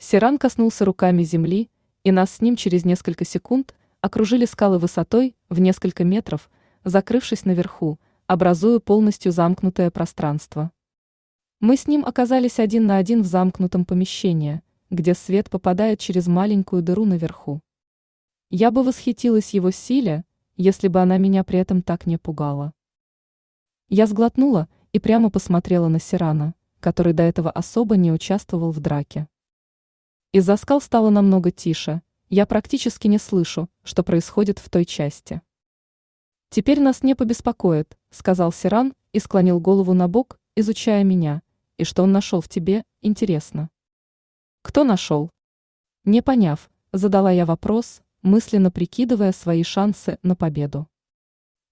Сиран коснулся руками земли, и нас с ним через несколько секунд окружили скалы высотой в несколько метров, закрывшись наверху, образуя полностью замкнутое пространство. Мы с ним оказались один на один в замкнутом помещении, где свет попадает через маленькую дыру наверху. Я бы восхитилась его силе, если бы она меня при этом так не пугала. Я сглотнула и прямо посмотрела на Сирана, который до этого особо не участвовал в драке. Из-за скал стало намного тише, я практически не слышу, что происходит в той части. «Теперь нас не побеспокоит», — сказал Сиран и склонил голову на бок, изучая меня, и что он нашел в тебе, интересно. Кто нашел? Не поняв, задала я вопрос, мысленно прикидывая свои шансы на победу.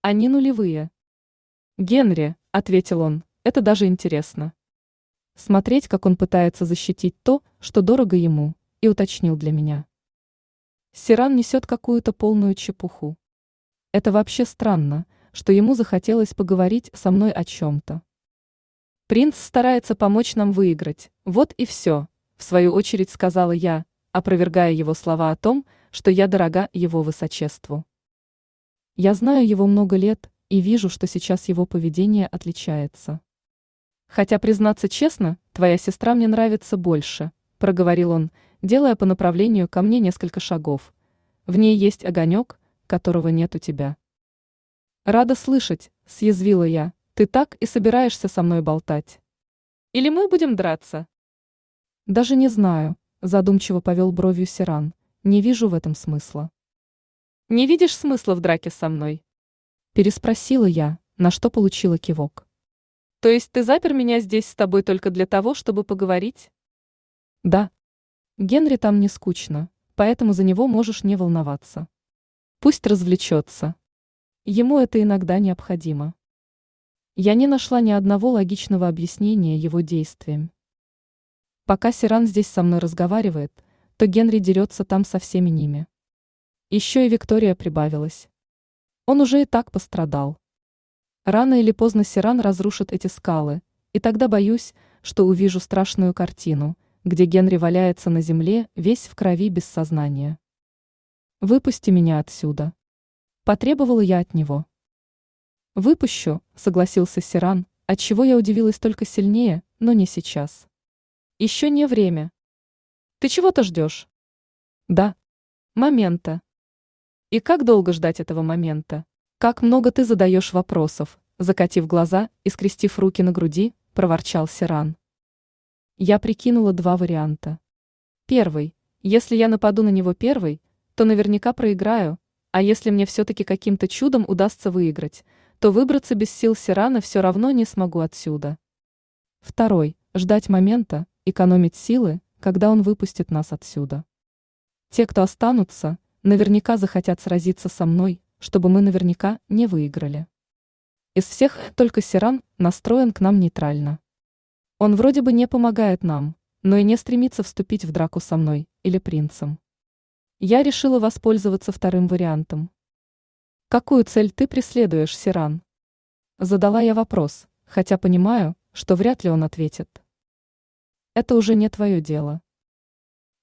Они нулевые. Генри, ответил он, это даже интересно. Смотреть, как он пытается защитить то, что дорого ему, и уточнил для меня. Сиран несет какую-то полную чепуху. Это вообще странно, что ему захотелось поговорить со мной о чем-то. Принц старается помочь нам выиграть, вот и все, в свою очередь сказала я, опровергая его слова о том, что я дорога его высочеству. Я знаю его много лет и вижу, что сейчас его поведение отличается. Хотя, признаться честно, твоя сестра мне нравится больше, проговорил он, делая по направлению ко мне несколько шагов. В ней есть огонек, которого нет у тебя. Рада слышать, съязвила я, ты так и собираешься со мной болтать? Или мы будем драться? Даже не знаю, задумчиво повел бровью Сиран. Не вижу в этом смысла. Не видишь смысла в драке со мной? Переспросила я, на что получила кивок. То есть ты запер меня здесь с тобой только для того, чтобы поговорить? Да. Генри там не скучно, поэтому за него можешь не волноваться. Пусть развлечется. Ему это иногда необходимо. Я не нашла ни одного логичного объяснения его действиям. Пока Сиран здесь со мной разговаривает, то Генри дерется там со всеми ними. Еще и Виктория прибавилась. Он уже и так пострадал. Рано или поздно Сиран разрушит эти скалы, и тогда боюсь, что увижу страшную картину, где Генри валяется на земле, весь в крови без сознания. «Выпусти меня отсюда», – потребовала я от него. Выпущу, согласился Сиран, отчего я удивилась только сильнее, но не сейчас. Еще не время. Ты чего-то ждешь? Да. Момента. И как долго ждать этого момента? Как много ты задаешь вопросов, закатив глаза и скрестив руки на груди, проворчал Сиран. Я прикинула два варианта. Первый. Если я нападу на него первый, то наверняка проиграю, а если мне все-таки каким-то чудом удастся выиграть, то выбраться без сил Сирана все равно не смогу отсюда. Второй – ждать момента, экономить силы, когда он выпустит нас отсюда. Те, кто останутся, наверняка захотят сразиться со мной, чтобы мы наверняка не выиграли. Из всех только Сиран настроен к нам нейтрально. Он вроде бы не помогает нам, но и не стремится вступить в драку со мной или принцем. Я решила воспользоваться вторым вариантом. Какую цель ты преследуешь, Сиран? Задала я вопрос, хотя понимаю, что вряд ли он ответит. Это уже не твое дело.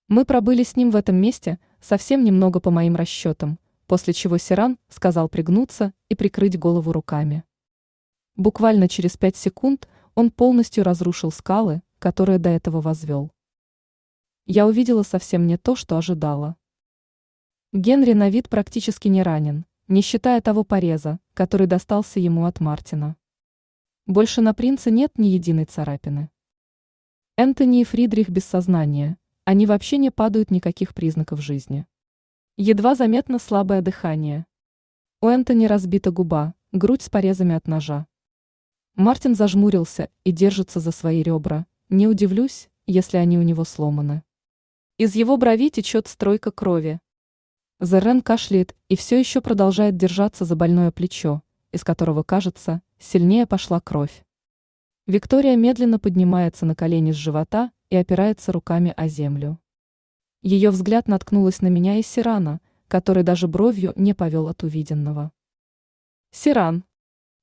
Мы пробыли с ним в этом месте совсем немного по моим расчетам, после чего Сиран сказал пригнуться и прикрыть голову руками. Буквально через пять секунд он полностью разрушил скалы, которые до этого возвел. Я увидела совсем не то, что ожидала. Генри на вид практически не ранен, не считая того пореза, который достался ему от Мартина. Больше на принца нет ни единой царапины. Энтони и Фридрих без сознания, они вообще не падают никаких признаков жизни. Едва заметно слабое дыхание. У Энтони разбита губа, грудь с порезами от ножа. Мартин зажмурился и держится за свои ребра, не удивлюсь, если они у него сломаны. Из его брови течет стройка крови, Зерен кашляет и все еще продолжает держаться за больное плечо, из которого, кажется, сильнее пошла кровь. Виктория медленно поднимается на колени с живота и опирается руками о землю. Ее взгляд наткнулась на меня и Сирана, который даже бровью не повел от увиденного. «Сиран,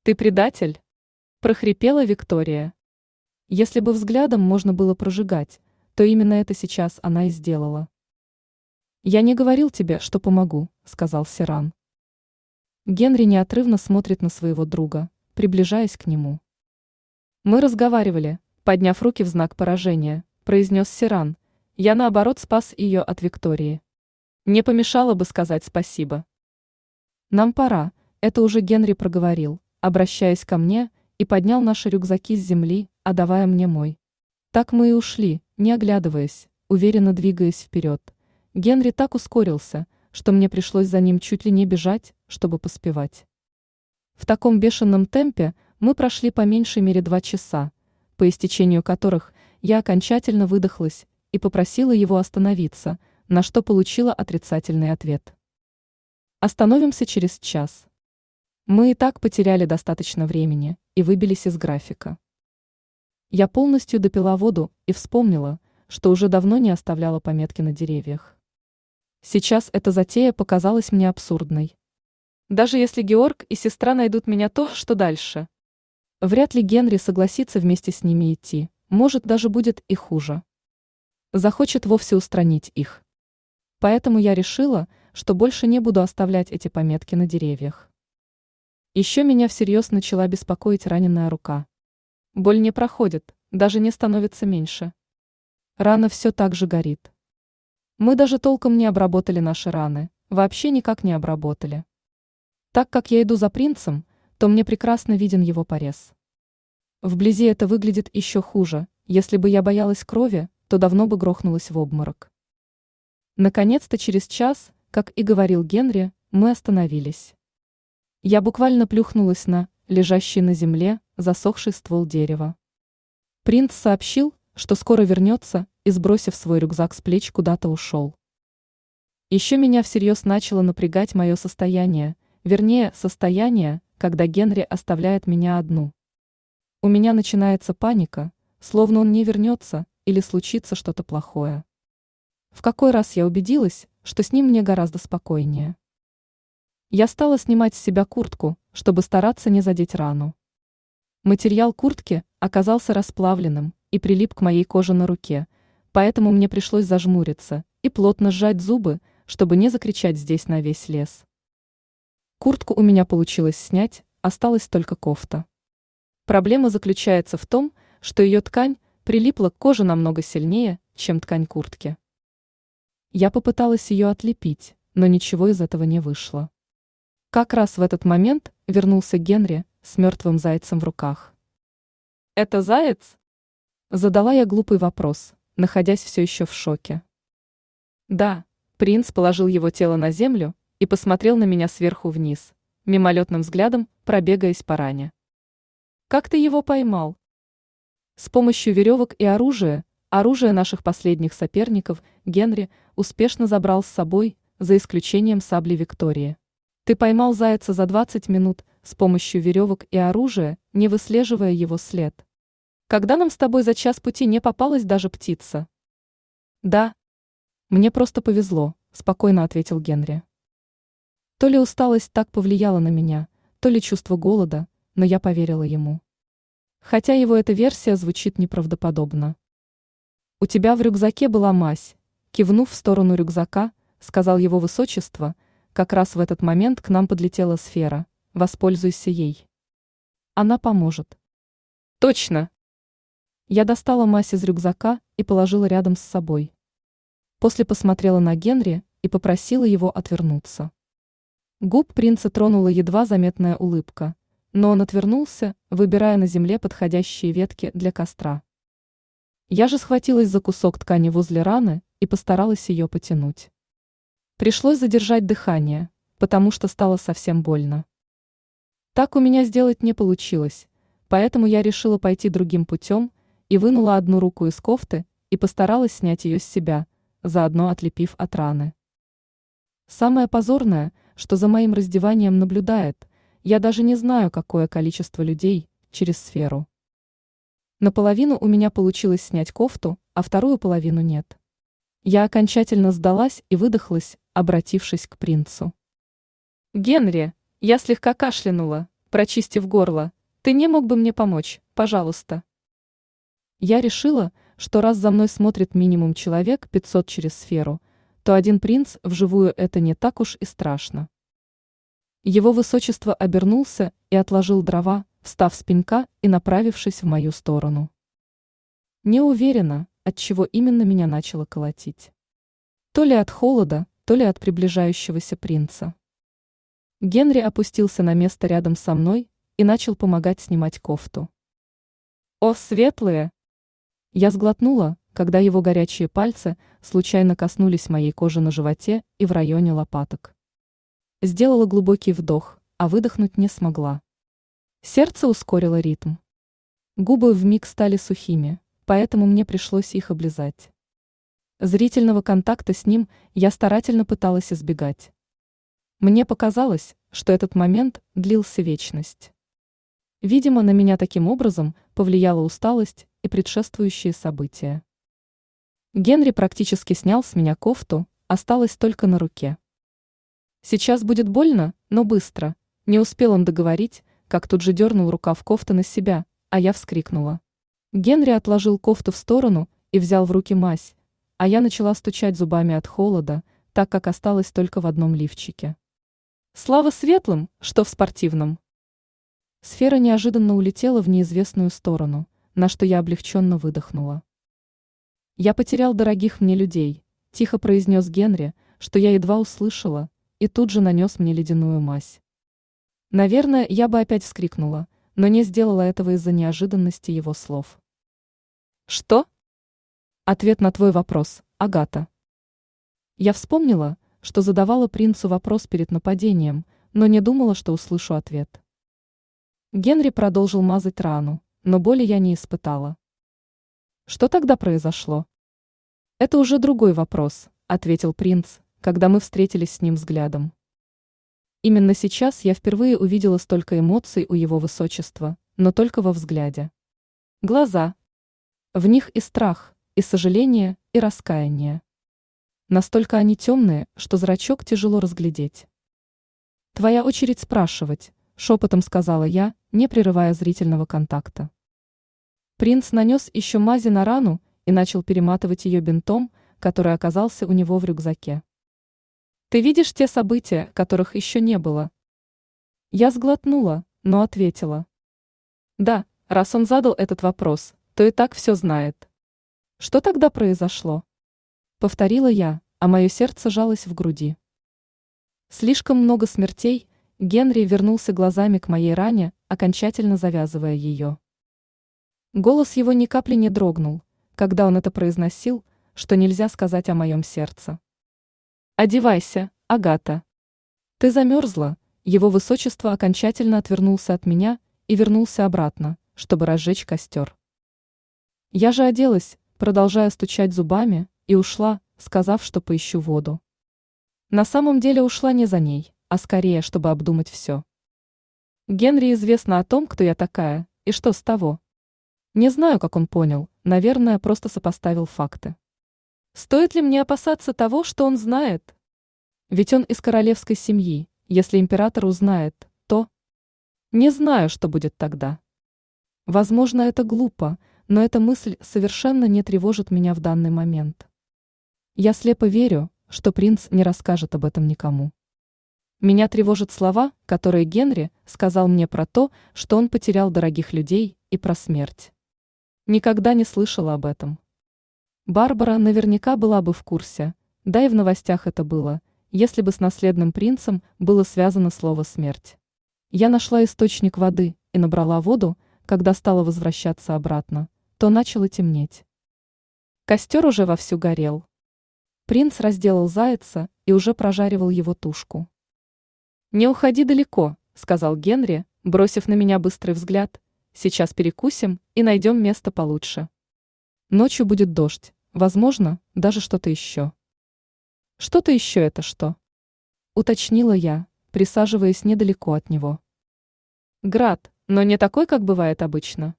ты предатель?» – прохрипела Виктория. Если бы взглядом можно было прожигать, что именно это сейчас она и сделала. «Я не говорил тебе, что помогу», — сказал Сиран. Генри неотрывно смотрит на своего друга, приближаясь к нему. «Мы разговаривали», подняв руки в знак поражения, произнес Сиран. «Я, наоборот, спас ее от Виктории. Не помешало бы сказать спасибо». «Нам пора», — это уже Генри проговорил, обращаясь ко мне, и поднял наши рюкзаки с земли, отдавая мне мой. Так мы и ушли, не оглядываясь, уверенно двигаясь вперед. Генри так ускорился, что мне пришлось за ним чуть ли не бежать, чтобы поспевать. В таком бешеном темпе мы прошли по меньшей мере два часа, по истечению которых я окончательно выдохлась и попросила его остановиться, на что получила отрицательный ответ. Остановимся через час. Мы и так потеряли достаточно времени и выбились из графика. Я полностью допила воду и вспомнила, что уже давно не оставляла пометки на деревьях. Сейчас эта затея показалась мне абсурдной. Даже если Георг и сестра найдут меня, то что дальше? Вряд ли Генри согласится вместе с ними идти, может даже будет и хуже. Захочет вовсе устранить их. Поэтому я решила, что больше не буду оставлять эти пометки на деревьях. Еще меня всерьез начала беспокоить раненая рука. Боль не проходит, даже не становится меньше. Рана все так же горит. Мы даже толком не обработали наши раны, вообще никак не обработали. Так как я иду за принцем, то мне прекрасно виден его порез. Вблизи это выглядит еще хуже, если бы я боялась крови, то давно бы грохнулась в обморок. Наконец-то через час, как и говорил Генри, мы остановились. Я буквально плюхнулась на лежащий на земле засохший ствол дерева. Принц сообщил, что скоро вернется и, сбросив свой рюкзак с плеч, куда-то ушел. Еще меня всерьез начало напрягать мое состояние, вернее, состояние, когда Генри оставляет меня одну. У меня начинается паника, словно он не вернется или случится что-то плохое. В какой раз я убедилась, что с ним мне гораздо спокойнее. Я стала снимать с себя куртку, чтобы стараться не задеть рану. Материал куртки оказался расплавленным и прилип к моей коже на руке, поэтому мне пришлось зажмуриться и плотно сжать зубы, чтобы не закричать здесь на весь лес. Куртку у меня получилось снять, осталась только кофта. Проблема заключается в том, что ее ткань прилипла к коже намного сильнее, чем ткань куртки. Я попыталась ее отлепить, но ничего из этого не вышло. Как раз в этот момент вернулся Генри с мертвым зайцем в руках. «Это заяц?» Задала я глупый вопрос, находясь все еще в шоке. «Да», принц положил его тело на землю и посмотрел на меня сверху вниз, мимолетным взглядом пробегаясь по ране. «Как ты его поймал?» С помощью веревок и оружия, оружие наших последних соперников, Генри успешно забрал с собой, за исключением сабли Виктории. Ты поймал зайца за 20 минут с помощью веревок и оружия, не выслеживая его след. Когда нам с тобой за час пути не попалась даже птица? Да. Мне просто повезло, спокойно ответил Генри. То ли усталость так повлияла на меня, то ли чувство голода, но я поверила ему. Хотя его эта версия звучит неправдоподобно. У тебя в рюкзаке была мазь, кивнув в сторону рюкзака, сказал его высочество, как раз в этот момент к нам подлетела сфера. Воспользуйся ей. Она поможет. Точно. Я достала мазь из рюкзака и положила рядом с собой. После посмотрела на Генри и попросила его отвернуться. Губ принца тронула едва заметная улыбка, но он отвернулся, выбирая на земле подходящие ветки для костра. Я же схватилась за кусок ткани возле раны и постаралась ее потянуть. Пришлось задержать дыхание, потому что стало совсем больно. Так у меня сделать не получилось, поэтому я решила пойти другим путем и вынула одну руку из кофты и постаралась снять ее с себя, заодно отлепив от раны. Самое позорное, что за моим раздеванием наблюдает, я даже не знаю, какое количество людей через сферу. Наполовину у меня получилось снять кофту, а вторую половину нет. Я окончательно сдалась и выдохлась, обратившись к принцу. «Генри, я слегка кашлянула, прочистив горло. Ты не мог бы мне помочь, пожалуйста?» Я решила, что раз за мной смотрит минимум человек 500 через сферу, то один принц вживую это не так уж и страшно. Его высочество обернулся и отложил дрова, встав с пенька и направившись в мою сторону. Не уверена, от чего именно меня начало колотить. То ли от холода, то ли от приближающегося принца. Генри опустился на место рядом со мной и начал помогать снимать кофту. «О, светлые!» Я сглотнула, когда его горячие пальцы случайно коснулись моей кожи на животе и в районе лопаток. Сделала глубокий вдох, а выдохнуть не смогла. Сердце ускорило ритм. Губы вмиг стали сухими, поэтому мне пришлось их облизать. Зрительного контакта с ним я старательно пыталась избегать. Мне показалось, что этот момент длился вечность. Видимо, на меня таким образом повлияла усталость и предшествующие события. Генри практически снял с меня кофту, осталось только на руке. Сейчас будет больно, но быстро. Не успел он договорить, как тут же дернул рукав кофты на себя, а я вскрикнула. Генри отложил кофту в сторону и взял в руки мазь, а я начала стучать зубами от холода, так как осталась только в одном лифчике. Слава светлым, что в спортивном. Сфера неожиданно улетела в неизвестную сторону, на что я облегченно выдохнула. Я потерял дорогих мне людей, тихо произнес Генри, что я едва услышала, и тут же нанес мне ледяную мазь. Наверное, я бы опять вскрикнула, но не сделала этого из-за неожиданности его слов. Что? Ответ на твой вопрос, Агата. Я вспомнила, что задавала принцу вопрос перед нападением, но не думала, что услышу ответ. Генри продолжил мазать рану, но боли я не испытала. Что тогда произошло? Это уже другой вопрос, ответил принц, когда мы встретились с ним взглядом. Именно сейчас я впервые увидела столько эмоций у его высочества, но только во взгляде. Глаза. В них и страх, и сожаление, и раскаяние. Настолько они темные, что зрачок тяжело разглядеть. «Твоя очередь спрашивать», — шепотом сказала я, не прерывая зрительного контакта. Принц нанес еще мази на рану и начал перематывать ее бинтом, который оказался у него в рюкзаке. Ты видишь те события, которых еще не было? Я сглотнула, но ответила. Да, раз он задал этот вопрос, то и так все знает. Что тогда произошло? Повторила я, а мое сердце жалось в груди. Слишком много смертей, Генри вернулся глазами к моей ране, окончательно завязывая ее. Голос его ни капли не дрогнул, когда он это произносил, что нельзя сказать о моем сердце. «Одевайся, Агата». «Ты замерзла», его высочество окончательно отвернулся от меня и вернулся обратно, чтобы разжечь костер. Я же оделась, продолжая стучать зубами, и ушла, сказав, что поищу воду. На самом деле ушла не за ней, а скорее, чтобы обдумать все. Генри известно о том, кто я такая, и что с того. Не знаю, как он понял, наверное, просто сопоставил факты. Стоит ли мне опасаться того, что он знает? Ведь он из королевской семьи, если император узнает, то... Не знаю, что будет тогда. Возможно, это глупо, но эта мысль совершенно не тревожит меня в данный момент. Я слепо верю, что принц не расскажет об этом никому. Меня тревожат слова, которые Генри сказал мне про то, что он потерял дорогих людей и про смерть. Никогда не слышала об этом. Барбара наверняка была бы в курсе, да и в новостях это было, если бы с наследным принцем было связано слово «смерть». Я нашла источник воды и набрала воду, когда стала возвращаться обратно, то начало темнеть. Костер уже вовсю горел. Принц разделал зайца и уже прожаривал его тушку. «Не уходи далеко», — сказал Генри, бросив на меня быстрый взгляд. «Сейчас перекусим и найдем место получше. Ночью будет дождь, Возможно, даже что-то еще. Что-то еще это что? Уточнила я, присаживаясь недалеко от него. Град, но не такой, как бывает обычно.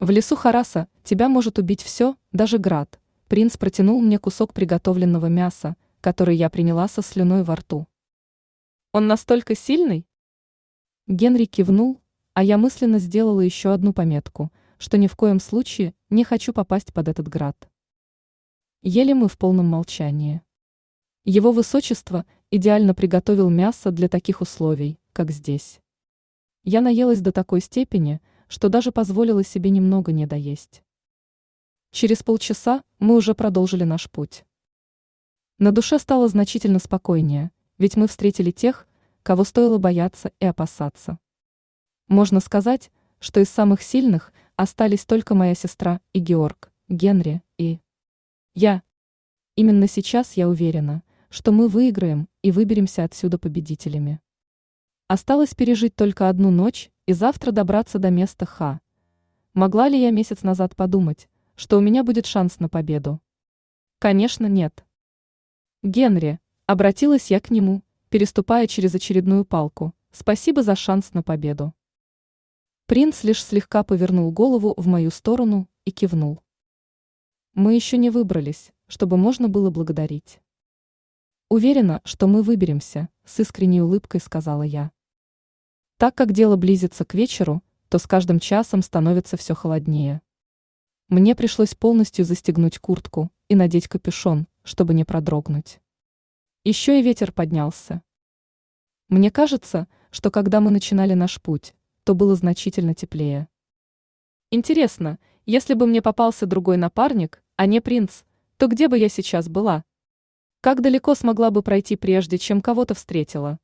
В лесу Хараса тебя может убить все, даже град. Принц протянул мне кусок приготовленного мяса, который я приняла со слюной во рту. Он настолько сильный? Генри кивнул, а я мысленно сделала еще одну пометку, что ни в коем случае не хочу попасть под этот град. Ели мы в полном молчании. Его высочество идеально приготовил мясо для таких условий, как здесь. Я наелась до такой степени, что даже позволила себе немного не доесть. Через полчаса мы уже продолжили наш путь. На душе стало значительно спокойнее, ведь мы встретили тех, кого стоило бояться и опасаться. Можно сказать, что из самых сильных остались только моя сестра и Георг, Генри и я. Именно сейчас я уверена, что мы выиграем и выберемся отсюда победителями. Осталось пережить только одну ночь и завтра добраться до места Ха. Могла ли я месяц назад подумать, что у меня будет шанс на победу? Конечно, нет. Генри, обратилась я к нему, переступая через очередную палку. Спасибо за шанс на победу. Принц лишь слегка повернул голову в мою сторону и кивнул. Мы еще не выбрались, чтобы можно было благодарить. Уверена, что мы выберемся, с искренней улыбкой сказала я. Так как дело близится к вечеру, то с каждым часом становится все холоднее. Мне пришлось полностью застегнуть куртку и надеть капюшон, чтобы не продрогнуть. Еще и ветер поднялся. Мне кажется, что когда мы начинали наш путь, то было значительно теплее. Интересно, если бы мне попался другой напарник, а не принц, то где бы я сейчас была? Как далеко смогла бы пройти прежде, чем кого-то встретила?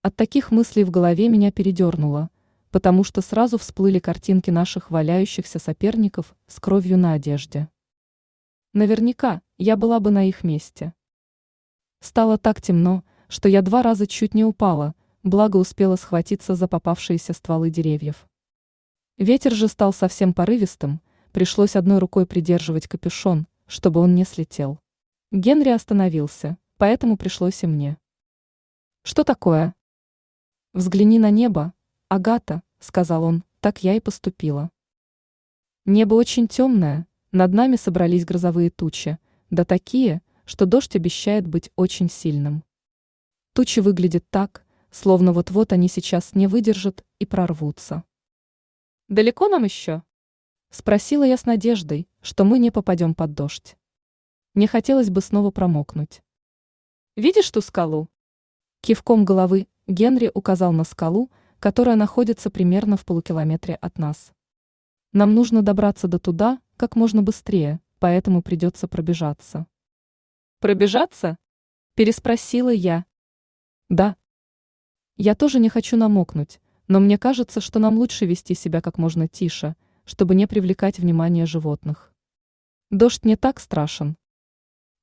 От таких мыслей в голове меня передернуло, потому что сразу всплыли картинки наших валяющихся соперников с кровью на одежде. Наверняка я была бы на их месте. Стало так темно, что я два раза чуть не упала, благо успела схватиться за попавшиеся стволы деревьев. Ветер же стал совсем порывистым, пришлось одной рукой придерживать капюшон, чтобы он не слетел. Генри остановился, поэтому пришлось и мне. «Что такое?» «Взгляни на небо, Агата», — сказал он, — «так я и поступила». Небо очень темное, над нами собрались грозовые тучи, да такие, что дождь обещает быть очень сильным. Тучи выглядят так, словно вот-вот они сейчас не выдержат и прорвутся. «Далеко нам еще?» Спросила я с надеждой, что мы не попадем под дождь. Не хотелось бы снова промокнуть. «Видишь ту скалу?» Кивком головы Генри указал на скалу, которая находится примерно в полукилометре от нас. Нам нужно добраться до туда как можно быстрее, поэтому придется пробежаться. «Пробежаться?» – переспросила я. «Да». Я тоже не хочу намокнуть, но мне кажется, что нам лучше вести себя как можно тише – чтобы не привлекать внимание животных. Дождь не так страшен.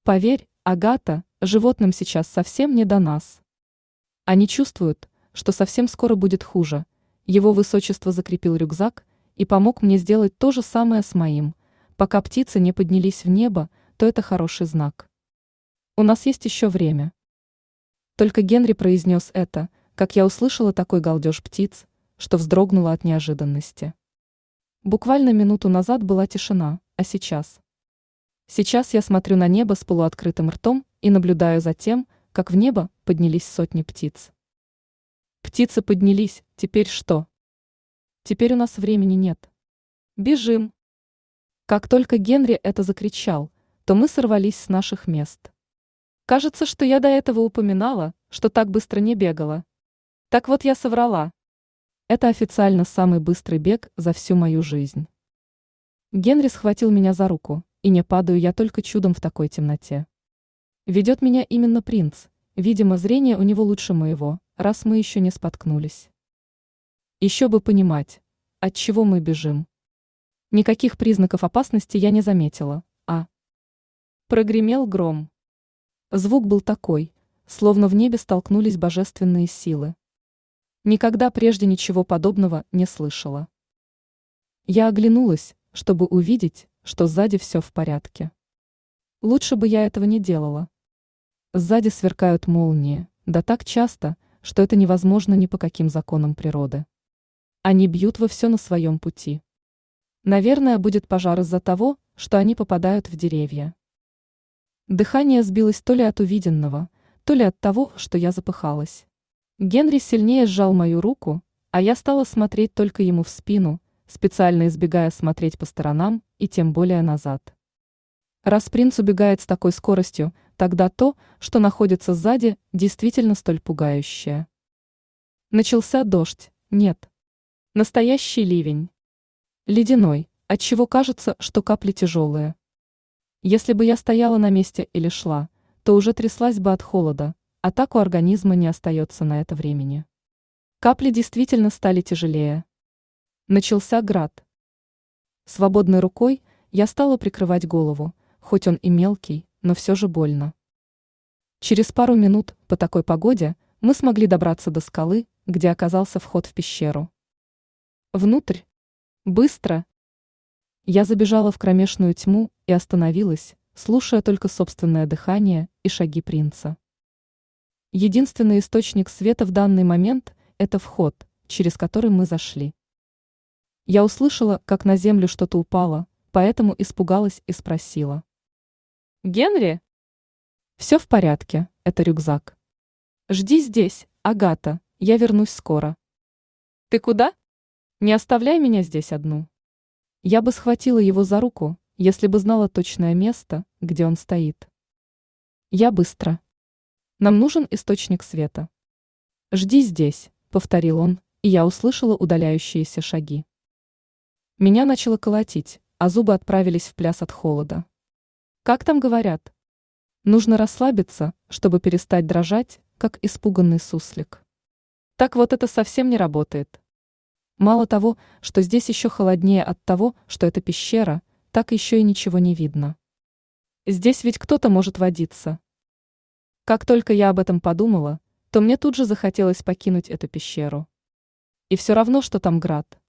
Поверь, Агата, животным сейчас совсем не до нас. Они чувствуют, что совсем скоро будет хуже. Его высочество закрепил рюкзак и помог мне сделать то же самое с моим. Пока птицы не поднялись в небо, то это хороший знак. У нас есть еще время. Только Генри произнес это, как я услышала такой галдеж птиц, что вздрогнула от неожиданности. Буквально минуту назад была тишина, а сейчас? Сейчас я смотрю на небо с полуоткрытым ртом и наблюдаю за тем, как в небо поднялись сотни птиц. Птицы поднялись, теперь что? Теперь у нас времени нет. Бежим. Как только Генри это закричал, то мы сорвались с наших мест. Кажется, что я до этого упоминала, что так быстро не бегала. Так вот я соврала. Это официально самый быстрый бег за всю мою жизнь. Генри схватил меня за руку, и не падаю я только чудом в такой темноте. Ведет меня именно принц, видимо, зрение у него лучше моего, раз мы еще не споткнулись. Еще бы понимать, от чего мы бежим. Никаких признаков опасности я не заметила, а... Прогремел гром. Звук был такой, словно в небе столкнулись божественные силы. Никогда прежде ничего подобного не слышала. Я оглянулась, чтобы увидеть, что сзади все в порядке. Лучше бы я этого не делала. Сзади сверкают молнии, да так часто, что это невозможно ни по каким законам природы. Они бьют во все на своем пути. Наверное, будет пожар из-за того, что они попадают в деревья. Дыхание сбилось то ли от увиденного, то ли от того, что я запыхалась. Генри сильнее сжал мою руку, а я стала смотреть только ему в спину, специально избегая смотреть по сторонам и тем более назад. Раз принц убегает с такой скоростью, тогда то, что находится сзади, действительно столь пугающее. Начался дождь, нет. Настоящий ливень. Ледяной, отчего кажется, что капли тяжелые. Если бы я стояла на месте или шла, то уже тряслась бы от холода, а так у организма не остается на это времени. Капли действительно стали тяжелее. Начался град. Свободной рукой я стала прикрывать голову, хоть он и мелкий, но все же больно. Через пару минут по такой погоде мы смогли добраться до скалы, где оказался вход в пещеру. Внутрь. Быстро. Я забежала в кромешную тьму и остановилась, слушая только собственное дыхание и шаги принца. Единственный источник света в данный момент – это вход, через который мы зашли. Я услышала, как на землю что-то упало, поэтому испугалась и спросила. «Генри?» «Все в порядке, это рюкзак. Жди здесь, Агата, я вернусь скоро». «Ты куда?» «Не оставляй меня здесь одну». Я бы схватила его за руку, если бы знала точное место, где он стоит. Я быстро. Нам нужен источник света. Жди здесь, повторил он, и я услышала удаляющиеся шаги. Меня начало колотить, а зубы отправились в пляс от холода. Как там говорят? Нужно расслабиться, чтобы перестать дрожать, как испуганный суслик. Так вот это совсем не работает. Мало того, что здесь еще холоднее от того, что это пещера, так еще и ничего не видно. Здесь ведь кто-то может водиться. Как только я об этом подумала, то мне тут же захотелось покинуть эту пещеру. И все равно, что там град.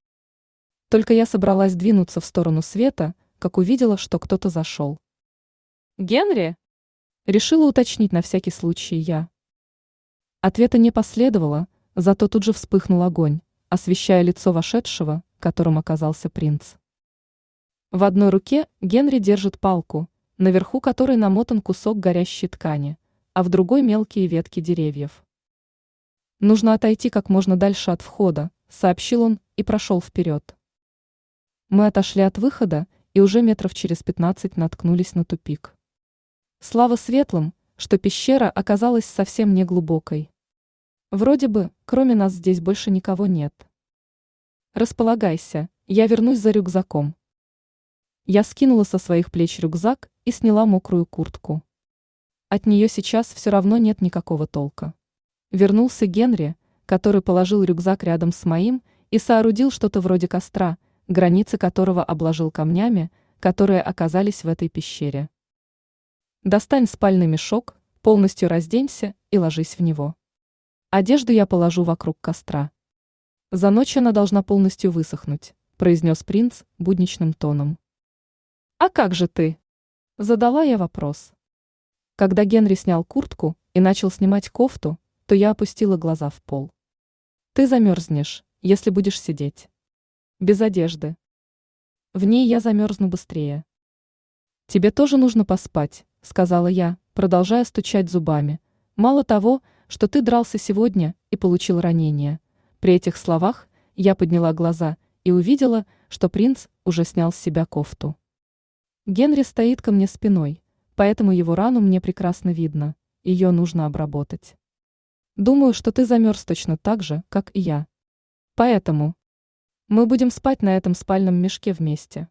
Только я собралась двинуться в сторону света, как увидела, что кто-то зашел. «Генри?» Решила уточнить на всякий случай я. Ответа не последовало, зато тут же вспыхнул огонь, освещая лицо вошедшего, которым оказался принц. В одной руке Генри держит палку, наверху которой намотан кусок горящей ткани а в другой мелкие ветки деревьев. Нужно отойти как можно дальше от входа, сообщил он и прошел вперед. Мы отошли от выхода и уже метров через пятнадцать наткнулись на тупик. Слава светлым, что пещера оказалась совсем не глубокой. Вроде бы, кроме нас здесь больше никого нет. Располагайся, я вернусь за рюкзаком. Я скинула со своих плеч рюкзак и сняла мокрую куртку. От нее сейчас все равно нет никакого толка. Вернулся Генри, который положил рюкзак рядом с моим и соорудил что-то вроде костра, границы которого обложил камнями, которые оказались в этой пещере. Достань спальный мешок, полностью разденься и ложись в него. Одежду я положу вокруг костра. За ночь она должна полностью высохнуть, произнес принц будничным тоном. А как же ты? Задала я вопрос. Когда Генри снял куртку и начал снимать кофту, то я опустила глаза в пол. Ты замерзнешь, если будешь сидеть. Без одежды. В ней я замерзну быстрее. Тебе тоже нужно поспать, сказала я, продолжая стучать зубами. Мало того, что ты дрался сегодня и получил ранение. При этих словах я подняла глаза и увидела, что принц уже снял с себя кофту. Генри стоит ко мне спиной, поэтому его рану мне прекрасно видно, ее нужно обработать. Думаю, что ты замерз точно так же, как и я. Поэтому мы будем спать на этом спальном мешке вместе.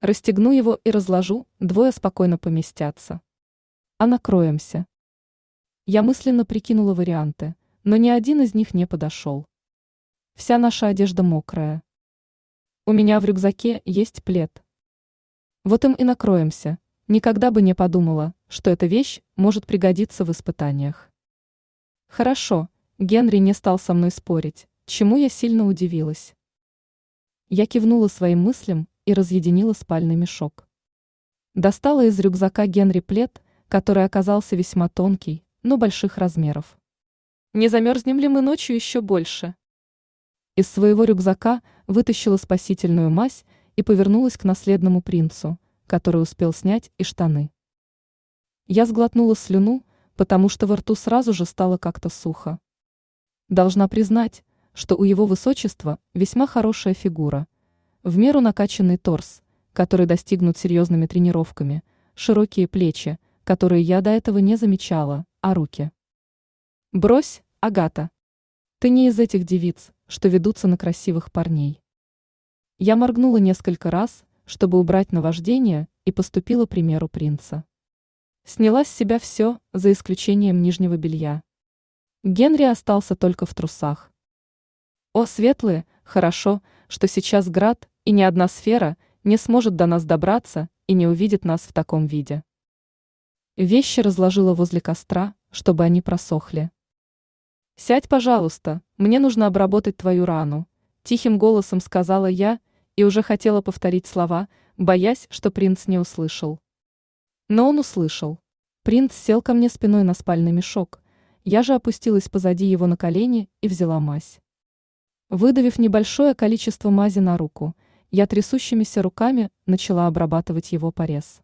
Расстегну его и разложу, двое спокойно поместятся. А накроемся. Я мысленно прикинула варианты, но ни один из них не подошел. Вся наша одежда мокрая. У меня в рюкзаке есть плед. Вот им и накроемся, Никогда бы не подумала, что эта вещь может пригодиться в испытаниях. Хорошо, Генри не стал со мной спорить, чему я сильно удивилась. Я кивнула своим мыслям и разъединила спальный мешок. Достала из рюкзака Генри плед, который оказался весьма тонкий, но больших размеров. Не замерзнем ли мы ночью еще больше? Из своего рюкзака вытащила спасительную мазь и повернулась к наследному принцу, который успел снять и штаны. Я сглотнула слюну, потому что во рту сразу же стало как-то сухо. Должна признать, что у его высочества весьма хорошая фигура, В меру накачанный торс, который достигнут серьезными тренировками, широкие плечи, которые я до этого не замечала, а руки. Брось, Агата. Ты не из этих девиц, что ведутся на красивых парней. Я моргнула несколько раз, чтобы убрать наваждение, и поступила примеру принца. Сняла с себя все, за исключением нижнего белья. Генри остался только в трусах. О, светлые, хорошо, что сейчас град, и ни одна сфера не сможет до нас добраться и не увидит нас в таком виде. Вещи разложила возле костра, чтобы они просохли. «Сядь, пожалуйста, мне нужно обработать твою рану», – тихим голосом сказала я и уже хотела повторить слова, боясь, что принц не услышал. Но он услышал. Принц сел ко мне спиной на спальный мешок. Я же опустилась позади его на колени и взяла мазь. Выдавив небольшое количество мази на руку, я трясущимися руками начала обрабатывать его порез.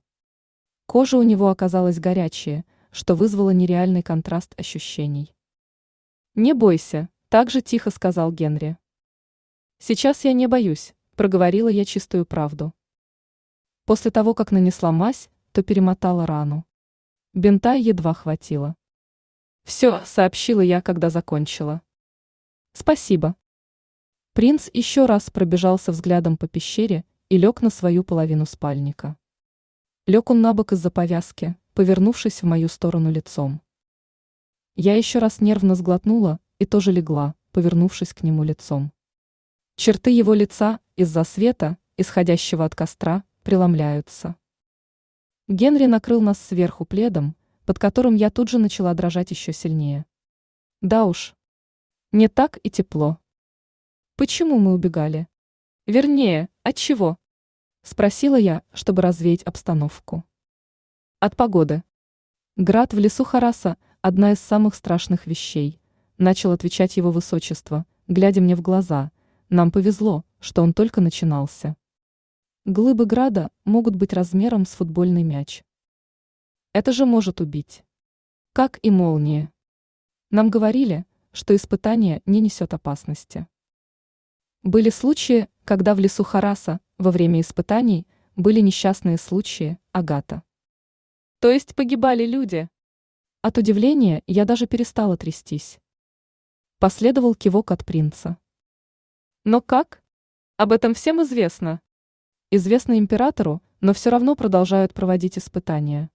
Кожа у него оказалась горячая, что вызвало нереальный контраст ощущений. «Не бойся», – так же тихо сказал Генри. «Сейчас я не боюсь», – проговорила я чистую правду. После того, как нанесла мазь, то перемотала рану. Бинта едва хватило. «Все», — сообщила я, когда закончила. «Спасибо». Принц еще раз пробежался взглядом по пещере и лег на свою половину спальника. Лег он на бок из-за повязки, повернувшись в мою сторону лицом. Я еще раз нервно сглотнула и тоже легла, повернувшись к нему лицом. Черты его лица из-за света, исходящего от костра, преломляются. Генри накрыл нас сверху пледом, под которым я тут же начала дрожать еще сильнее. Да уж, не так и тепло. Почему мы убегали? Вернее, от чего? Спросила я, чтобы развеять обстановку. От погоды. Град в лесу Хараса – одна из самых страшных вещей. Начал отвечать его высочество, глядя мне в глаза. Нам повезло, что он только начинался. Глыбы града могут быть размером с футбольный мяч. Это же может убить. Как и молния. Нам говорили, что испытание не несет опасности. Были случаи, когда в лесу Хараса во время испытаний были несчастные случаи, Агата. То есть погибали люди? От удивления я даже перестала трястись. Последовал кивок от принца. Но как? Об этом всем известно известно императору, но все равно продолжают проводить испытания.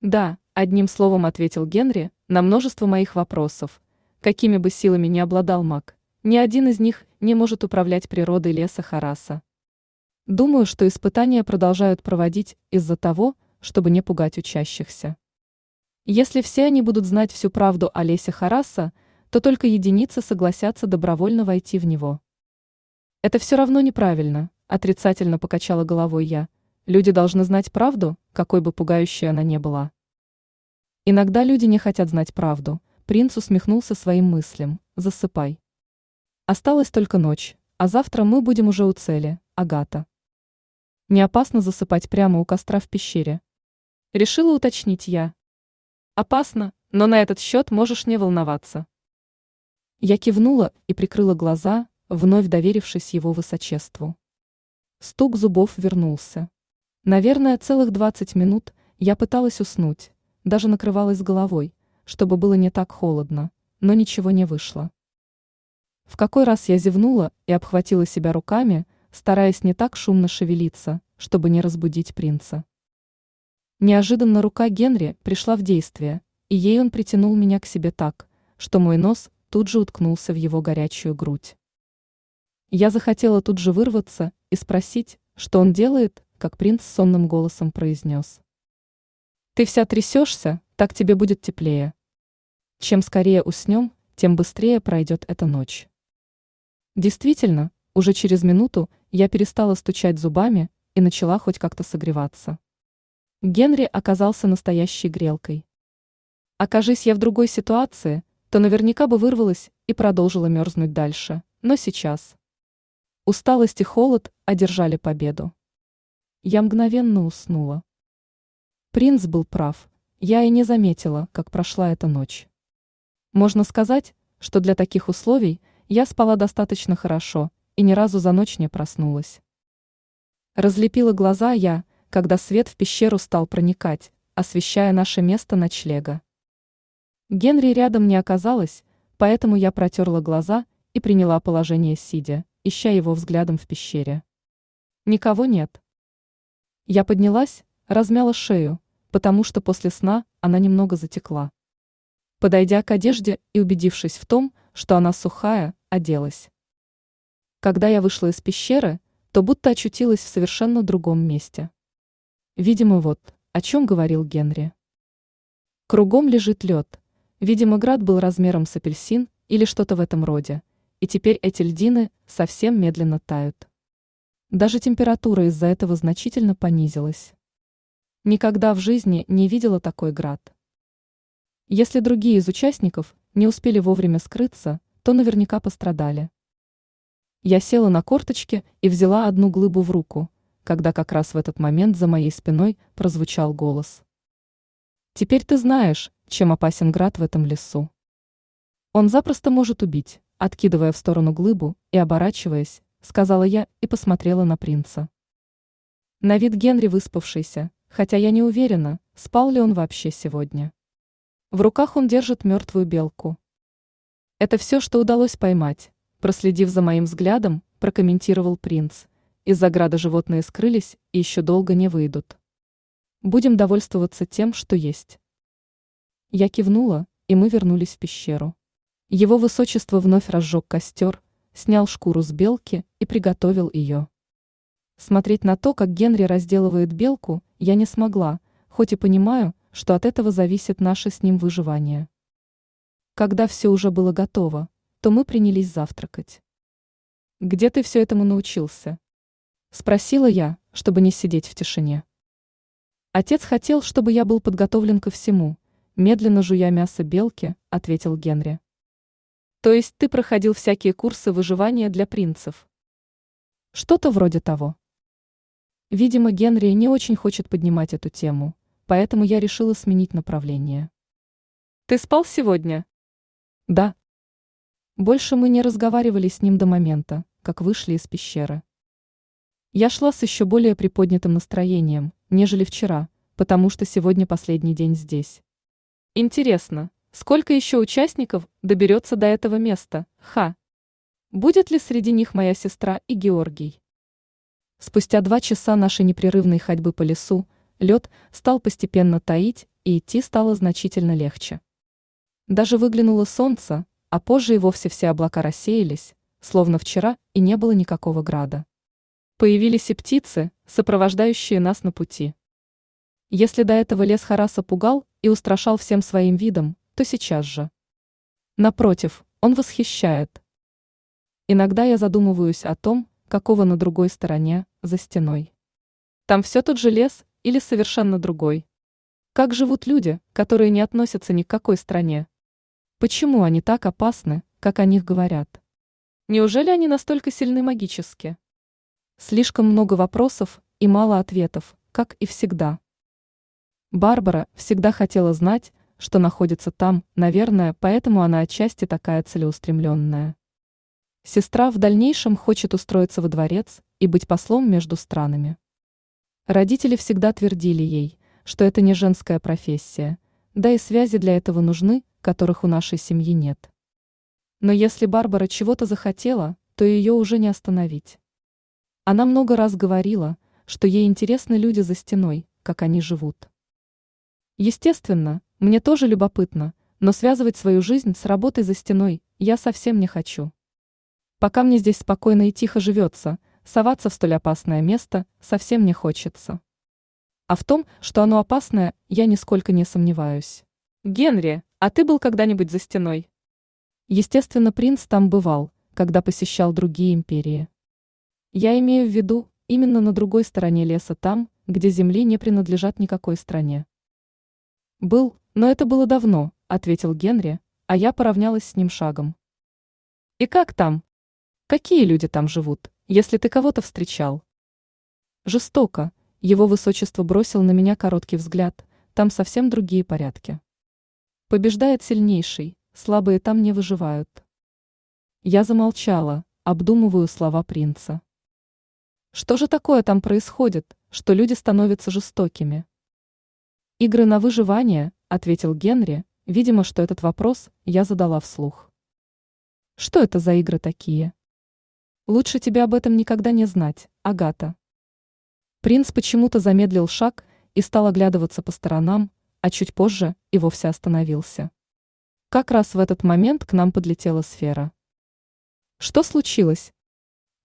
Да, одним словом ответил Генри на множество моих вопросов. Какими бы силами ни обладал маг, ни один из них не может управлять природой леса Хараса. Думаю, что испытания продолжают проводить из-за того, чтобы не пугать учащихся. Если все они будут знать всю правду о лесе Хараса, то только единицы согласятся добровольно войти в него. Это все равно неправильно, Отрицательно покачала головой я. Люди должны знать правду, какой бы пугающей она ни была. Иногда люди не хотят знать правду. Принц усмехнулся своим мыслям. Засыпай. Осталась только ночь, а завтра мы будем уже у цели, Агата. Не опасно засыпать прямо у костра в пещере. Решила уточнить я. Опасно, но на этот счет можешь не волноваться. Я кивнула и прикрыла глаза, вновь доверившись его высочеству. Стук зубов вернулся. Наверное, целых 20 минут я пыталась уснуть, даже накрывалась головой, чтобы было не так холодно, но ничего не вышло. В какой раз я зевнула и обхватила себя руками, стараясь не так шумно шевелиться, чтобы не разбудить принца. Неожиданно рука Генри пришла в действие, и ей он притянул меня к себе так, что мой нос тут же уткнулся в его горячую грудь. Я захотела тут же вырваться и спросить, что он делает, как принц сонным голосом произнес. «Ты вся трясешься, так тебе будет теплее. Чем скорее уснем, тем быстрее пройдет эта ночь». Действительно, уже через минуту я перестала стучать зубами и начала хоть как-то согреваться. Генри оказался настоящей грелкой. Окажись я в другой ситуации, то наверняка бы вырвалась и продолжила мерзнуть дальше, но сейчас... Усталость и холод одержали победу. Я мгновенно уснула. Принц был прав, я и не заметила, как прошла эта ночь. Можно сказать, что для таких условий я спала достаточно хорошо и ни разу за ночь не проснулась. Разлепила глаза я, когда свет в пещеру стал проникать, освещая наше место ночлега. Генри рядом не оказалось, поэтому я протерла глаза и приняла положение сидя, ища его взглядом в пещере. Никого нет. Я поднялась, размяла шею, потому что после сна она немного затекла. Подойдя к одежде и убедившись в том, что она сухая, оделась. Когда я вышла из пещеры, то будто очутилась в совершенно другом месте. Видимо, вот, о чем говорил Генри. Кругом лежит лед. Видимо, град был размером с апельсин или что-то в этом роде, и теперь эти льдины совсем медленно тают. Даже температура из-за этого значительно понизилась. Никогда в жизни не видела такой град. Если другие из участников не успели вовремя скрыться, то наверняка пострадали. Я села на корточки и взяла одну глыбу в руку, когда как раз в этот момент за моей спиной прозвучал голос. «Теперь ты знаешь, чем опасен град в этом лесу. Он запросто может убить», откидывая в сторону глыбу и оборачиваясь, сказала я и посмотрела на принца. На вид Генри выспавшийся, хотя я не уверена, спал ли он вообще сегодня. В руках он держит мертвую белку. Это все, что удалось поймать, Проследив за моим взглядом, прокомментировал принц. Из заграда животные скрылись и еще долго не выйдут. Будем довольствоваться тем, что есть. Я кивнула, и мы вернулись в пещеру. Его высочество вновь разжег костер, снял шкуру с белки и приготовил ее. Смотреть на то, как Генри разделывает белку, я не смогла, хоть и понимаю, что от этого зависит наше с ним выживание. Когда все уже было готово, то мы принялись завтракать. «Где ты все этому научился?» Спросила я, чтобы не сидеть в тишине. Отец хотел, чтобы я был подготовлен ко всему, медленно жуя мясо белки, ответил Генри. То есть ты проходил всякие курсы выживания для принцев? Что-то вроде того. Видимо, Генри не очень хочет поднимать эту тему, поэтому я решила сменить направление. Ты спал сегодня? Да, больше мы не разговаривали с ним до момента, как вышли из пещеры. Я шла с еще более приподнятым настроением, нежели вчера, потому что сегодня последний день здесь. Интересно, сколько еще участников доберется до этого места, ха? Будет ли среди них моя сестра и Георгий? Спустя два часа нашей непрерывной ходьбы по лесу, лед стал постепенно таить, и идти стало значительно легче. Даже выглянуло солнце, а позже и вовсе все облака рассеялись, словно вчера и не было никакого града. Появились и птицы, сопровождающие нас на пути. Если до этого лес Хараса пугал и устрашал всем своим видом, то сейчас же. Напротив, он восхищает. Иногда я задумываюсь о том, какого на другой стороне, за стеной. Там все тот же лес или совершенно другой. Как живут люди, которые не относятся ни к какой стране, Почему они так опасны, как о них говорят? Неужели они настолько сильны магически? Слишком много вопросов и мало ответов, как и всегда. Барбара всегда хотела знать, что находится там, наверное, поэтому она отчасти такая целеустремленная. Сестра в дальнейшем хочет устроиться во дворец и быть послом между странами. Родители всегда твердили ей, что это не женская профессия, да и связи для этого нужны, которых у нашей семьи нет. Но если Барбара чего-то захотела, то ее уже не остановить. Она много раз говорила, что ей интересны люди за стеной, как они живут. Естественно, мне тоже любопытно, но связывать свою жизнь с работой за стеной я совсем не хочу. Пока мне здесь спокойно и тихо живется, соваться в столь опасное место совсем не хочется. А в том, что оно опасное, я нисколько не сомневаюсь. Генри, а ты был когда-нибудь за стеной? Естественно, принц там бывал, когда посещал другие империи. Я имею в виду именно на другой стороне леса там, где земли не принадлежат никакой стране. Был, но это было давно, ответил Генри, а я поравнялась с ним шагом. И как там? Какие люди там живут, если ты кого-то встречал? Жестоко, его высочество бросил на меня короткий взгляд, там совсем другие порядки. Побеждает сильнейший, слабые там не выживают. Я замолчала, обдумываю слова принца. Что же такое там происходит, что люди становятся жестокими? Игры на выживание, ответил Генри, видимо, что этот вопрос я задала вслух. Что это за игры такие? Лучше тебе об этом никогда не знать, Агата. Принц почему-то замедлил шаг и стал оглядываться по сторонам, а чуть позже и вовсе остановился. Как раз в этот момент к нам подлетела сфера. Что случилось?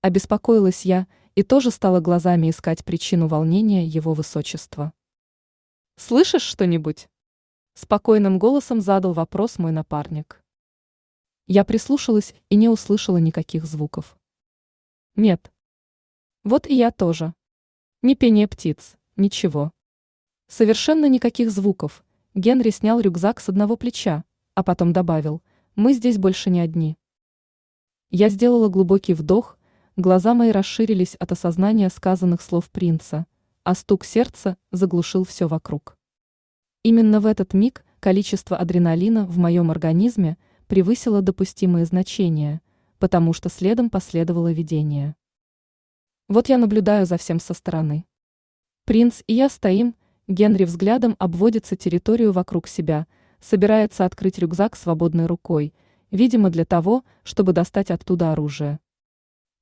Обеспокоилась я и тоже стала глазами искать причину волнения его высочества. «Слышишь что-нибудь?» Спокойным голосом задал вопрос мой напарник. Я прислушалась и не услышала никаких звуков. Нет. Вот и я тоже. Ни пение птиц, ничего. Совершенно никаких звуков. Генри снял рюкзак с одного плеча, а потом добавил, мы здесь больше не одни. Я сделала глубокий вдох, глаза мои расширились от осознания сказанных слов принца, а стук сердца заглушил все вокруг. Именно в этот миг количество адреналина в моем организме – превысило допустимые значения, потому что следом последовало видение. Вот я наблюдаю за всем со стороны. Принц и я стоим, Генри взглядом обводится территорию вокруг себя, собирается открыть рюкзак свободной рукой, видимо для того, чтобы достать оттуда оружие.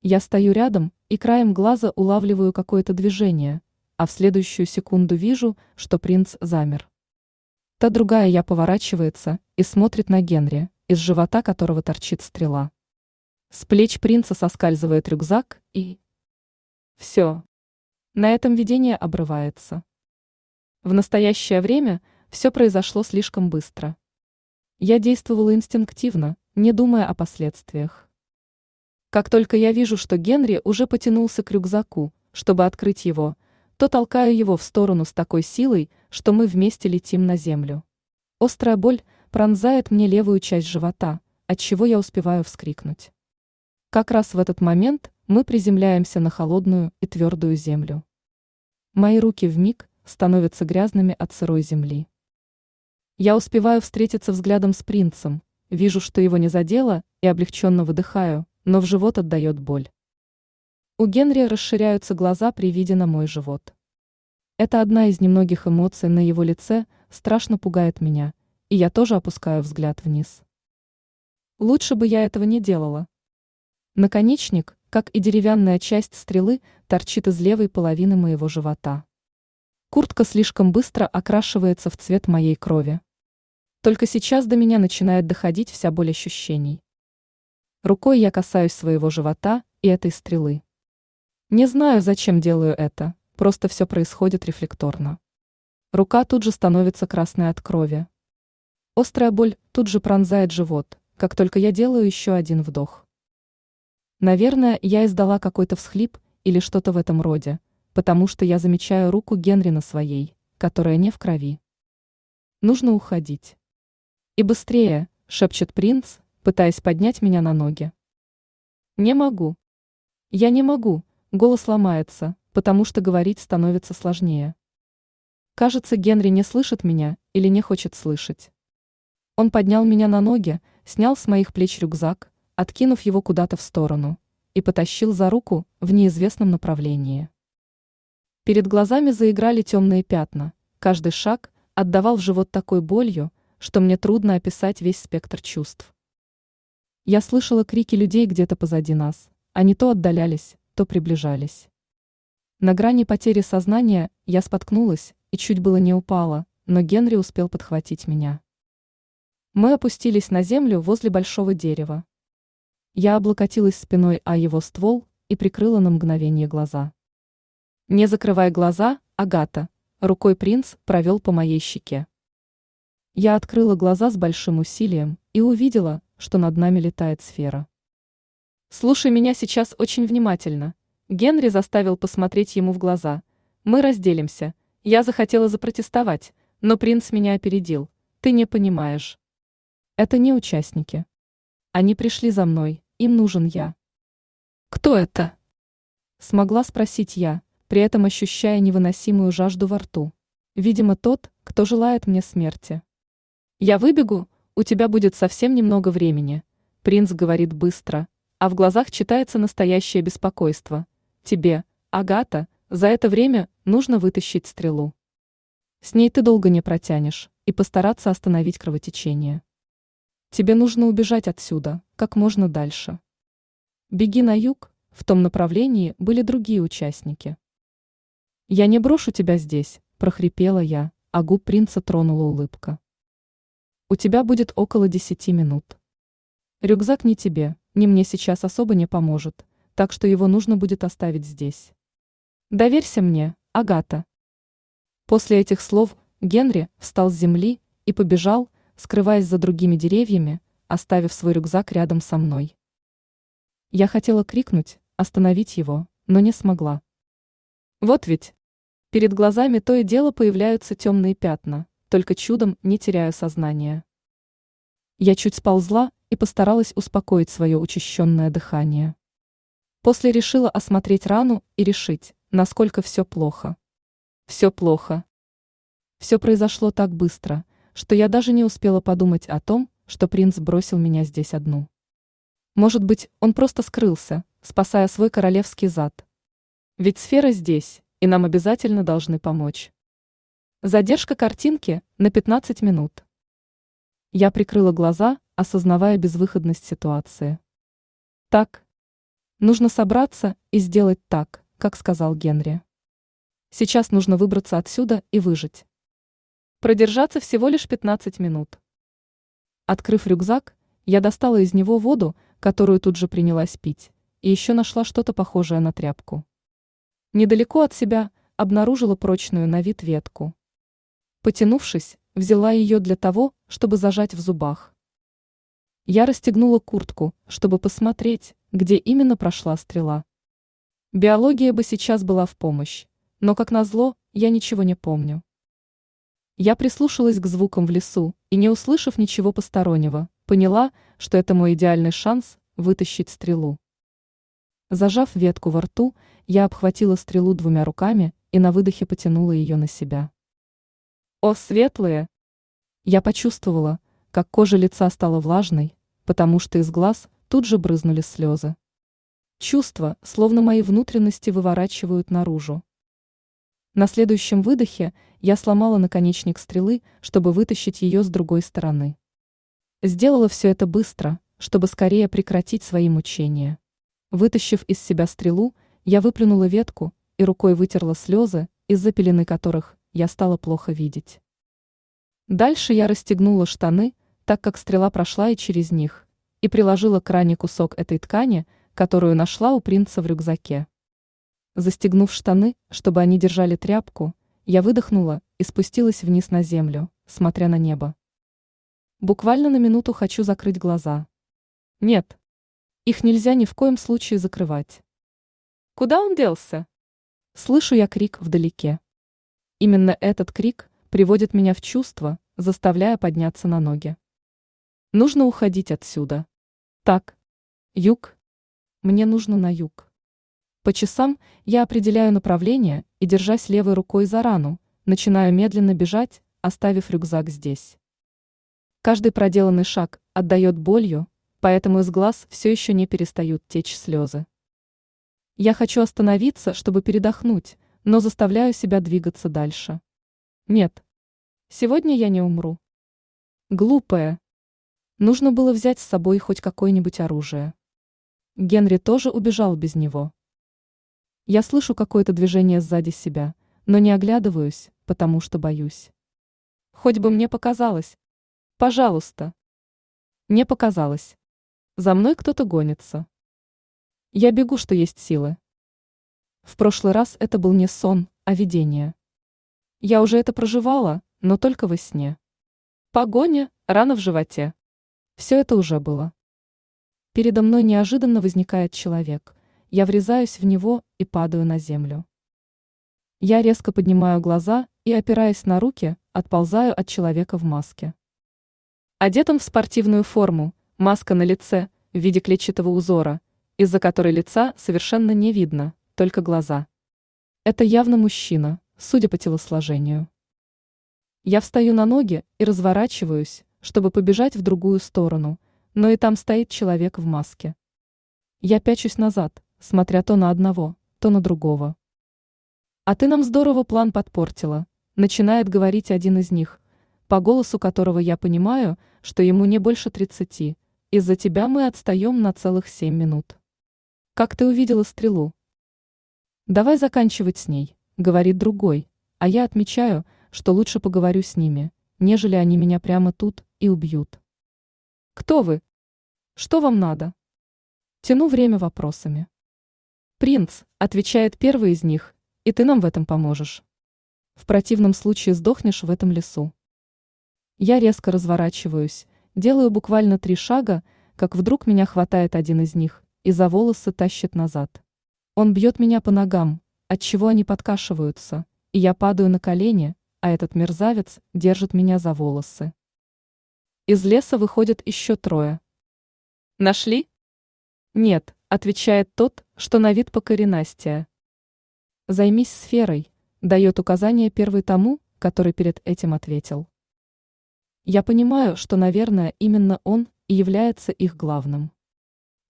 Я стою рядом и краем глаза улавливаю какое-то движение, а в следующую секунду вижу, что принц замер. Та другая я поворачивается и смотрит на Генри из живота которого торчит стрела. С плеч принца соскальзывает рюкзак и... Все. На этом видение обрывается. В настоящее время все произошло слишком быстро. Я действовала инстинктивно, не думая о последствиях. Как только я вижу, что Генри уже потянулся к рюкзаку, чтобы открыть его, то толкаю его в сторону с такой силой, что мы вместе летим на землю. Острая боль пронзает мне левую часть живота, от чего я успеваю вскрикнуть. Как раз в этот момент мы приземляемся на холодную и твердую землю. Мои руки в миг становятся грязными от сырой земли. Я успеваю встретиться взглядом с принцем, вижу, что его не задело, и облегченно выдыхаю, но в живот отдает боль. У Генри расширяются глаза при виде на мой живот. Это одна из немногих эмоций на его лице, страшно пугает меня, и я тоже опускаю взгляд вниз. Лучше бы я этого не делала. Наконечник, как и деревянная часть стрелы, торчит из левой половины моего живота. Куртка слишком быстро окрашивается в цвет моей крови. Только сейчас до меня начинает доходить вся боль ощущений. Рукой я касаюсь своего живота и этой стрелы. Не знаю, зачем делаю это, просто все происходит рефлекторно. Рука тут же становится красной от крови. Острая боль тут же пронзает живот, как только я делаю еще один вдох. Наверное, я издала какой-то всхлип или что-то в этом роде, потому что я замечаю руку Генри на своей, которая не в крови. Нужно уходить. И быстрее, шепчет принц, пытаясь поднять меня на ноги. Не могу. Я не могу, голос ломается, потому что говорить становится сложнее. Кажется, Генри не слышит меня или не хочет слышать. Он поднял меня на ноги, снял с моих плеч рюкзак, откинув его куда-то в сторону, и потащил за руку в неизвестном направлении. Перед глазами заиграли темные пятна, каждый шаг отдавал в живот такой болью, что мне трудно описать весь спектр чувств. Я слышала крики людей где-то позади нас, они то отдалялись, то приближались. На грани потери сознания я споткнулась и чуть было не упала, но Генри успел подхватить меня. Мы опустились на землю возле большого дерева. Я облокотилась спиной о его ствол и прикрыла на мгновение глаза. Не закрывай глаза, Агата, рукой принц провел по моей щеке. Я открыла глаза с большим усилием и увидела, что над нами летает сфера. Слушай меня сейчас очень внимательно. Генри заставил посмотреть ему в глаза. Мы разделимся. Я захотела запротестовать, но принц меня опередил. Ты не понимаешь. Это не участники. Они пришли за мной, им нужен я. Кто это? Смогла спросить я, при этом ощущая невыносимую жажду во рту. Видимо, тот, кто желает мне смерти. Я выбегу, у тебя будет совсем немного времени. Принц говорит быстро, а в глазах читается настоящее беспокойство. Тебе, Агата, за это время нужно вытащить стрелу. С ней ты долго не протянешь и постараться остановить кровотечение. Тебе нужно убежать отсюда, как можно дальше. Беги на юг, в том направлении были другие участники. «Я не брошу тебя здесь», – прохрипела я, а губ принца тронула улыбка. «У тебя будет около десяти минут. Рюкзак не тебе, ни мне сейчас особо не поможет, так что его нужно будет оставить здесь. Доверься мне, Агата». После этих слов Генри встал с земли и побежал, скрываясь за другими деревьями, оставив свой рюкзак рядом со мной. Я хотела крикнуть, остановить его, но не смогла. Вот ведь. Перед глазами то и дело появляются темные пятна, только чудом не теряю сознания. Я чуть сползла и постаралась успокоить свое учащенное дыхание. После решила осмотреть рану и решить, насколько все плохо. Все плохо. Все произошло так быстро, что я даже не успела подумать о том, что принц бросил меня здесь одну. Может быть, он просто скрылся, спасая свой королевский зад. Ведь сфера здесь, и нам обязательно должны помочь. Задержка картинки на 15 минут. Я прикрыла глаза, осознавая безвыходность ситуации. Так. Нужно собраться и сделать так, как сказал Генри. Сейчас нужно выбраться отсюда и выжить. Продержаться всего лишь 15 минут. Открыв рюкзак, я достала из него воду, которую тут же принялась пить и еще нашла что-то похожее на тряпку. Недалеко от себя обнаружила прочную на вид ветку. Потянувшись, взяла ее для того, чтобы зажать в зубах. Я расстегнула куртку, чтобы посмотреть, где именно прошла стрела. Биология бы сейчас была в помощь, но, как назло, я ничего не помню. Я прислушалась к звукам в лесу и, не услышав ничего постороннего, поняла, что это мой идеальный шанс вытащить стрелу. Зажав ветку во рту, я обхватила стрелу двумя руками и на выдохе потянула ее на себя. О, светлые! Я почувствовала, как кожа лица стала влажной, потому что из глаз тут же брызнули слезы. Чувства, словно мои внутренности выворачивают наружу. На следующем выдохе я сломала наконечник стрелы, чтобы вытащить ее с другой стороны. Сделала все это быстро, чтобы скорее прекратить свои мучения. Вытащив из себя стрелу, я выплюнула ветку и рукой вытерла слезы, из-за пелены которых я стала плохо видеть. Дальше я расстегнула штаны, так как стрела прошла и через них, и приложила к ране кусок этой ткани, которую нашла у принца в рюкзаке. Застегнув штаны, чтобы они держали тряпку, я выдохнула и спустилась вниз на землю, смотря на небо. Буквально на минуту хочу закрыть глаза. Нет, их нельзя ни в коем случае закрывать. Куда он делся? Слышу я крик вдалеке. Именно этот крик приводит меня в чувство, заставляя подняться на ноги. Нужно уходить отсюда. Так. Юг. Мне нужно на юг. По часам я определяю направление и, держась левой рукой за рану, начинаю медленно бежать, оставив рюкзак здесь. Каждый проделанный шаг отдает болью, поэтому из глаз все еще не перестают течь слезы. Я хочу остановиться, чтобы передохнуть, но заставляю себя двигаться дальше. Нет. Сегодня я не умру. Глупая. Нужно было взять с собой хоть какое-нибудь оружие. Генри тоже убежал без него. Я слышу какое-то движение сзади себя, но не оглядываюсь, потому что боюсь. Хоть бы мне показалось. Пожалуйста. Не показалось. За мной кто-то гонится. Я бегу, что есть силы. В прошлый раз это был не сон, а видение. Я уже это проживала, но только во сне. Погоня, рана в животе. Все это уже было. Передо мной неожиданно возникает человек. Я врезаюсь в него и падаю на землю. Я резко поднимаю глаза и, опираясь на руки, отползаю от человека в маске. Одет он в спортивную форму, Маска на лице, в виде клетчатого узора, из-за которой лица совершенно не видно, только глаза. Это явно мужчина, судя по телосложению. Я встаю на ноги и разворачиваюсь, чтобы побежать в другую сторону, но и там стоит человек в маске. Я пячусь назад, смотря то на одного, то на другого. А ты нам здорово план подпортила, начинает говорить один из них, по голосу которого я понимаю, что ему не больше тридцати. Из-за тебя мы отстаем на целых семь минут. Как ты увидела стрелу? Давай заканчивать с ней, говорит другой, а я отмечаю, что лучше поговорю с ними, нежели они меня прямо тут и убьют. Кто вы? Что вам надо? Тяну время вопросами. Принц, отвечает первый из них, и ты нам в этом поможешь. В противном случае сдохнешь в этом лесу. Я резко разворачиваюсь, делаю буквально три шага, как вдруг меня хватает один из них и за волосы тащит назад. Он бьет меня по ногам, отчего они подкашиваются, и я падаю на колени, а этот мерзавец держит меня за волосы. Из леса выходят еще трое. «Нашли?» «Нет», — отвечает тот, что на вид покоренастия. «Займись сферой», — дает указание первый тому, который перед этим ответил. Я понимаю, что, наверное, именно он и является их главным.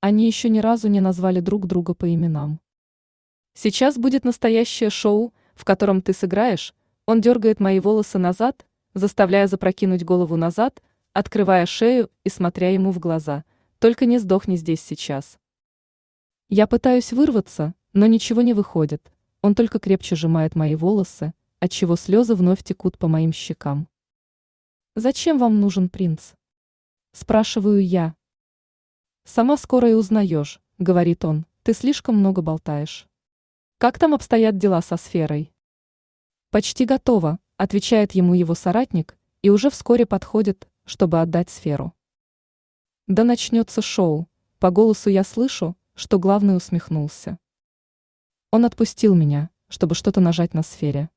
Они еще ни разу не назвали друг друга по именам. Сейчас будет настоящее шоу, в котором ты сыграешь. Он дергает мои волосы назад, заставляя запрокинуть голову назад, открывая шею и смотря ему в глаза. Только не сдохни здесь сейчас. Я пытаюсь вырваться, но ничего не выходит. Он только крепче сжимает мои волосы, отчего слезы вновь текут по моим щекам. «Зачем вам нужен принц?» Спрашиваю я. «Сама скоро и узнаешь», — говорит он, — «ты слишком много болтаешь». «Как там обстоят дела со сферой?» «Почти готово», — отвечает ему его соратник, и уже вскоре подходит, чтобы отдать сферу. Да начнется шоу. По голосу я слышу, что главный усмехнулся. Он отпустил меня, чтобы что-то нажать на сфере.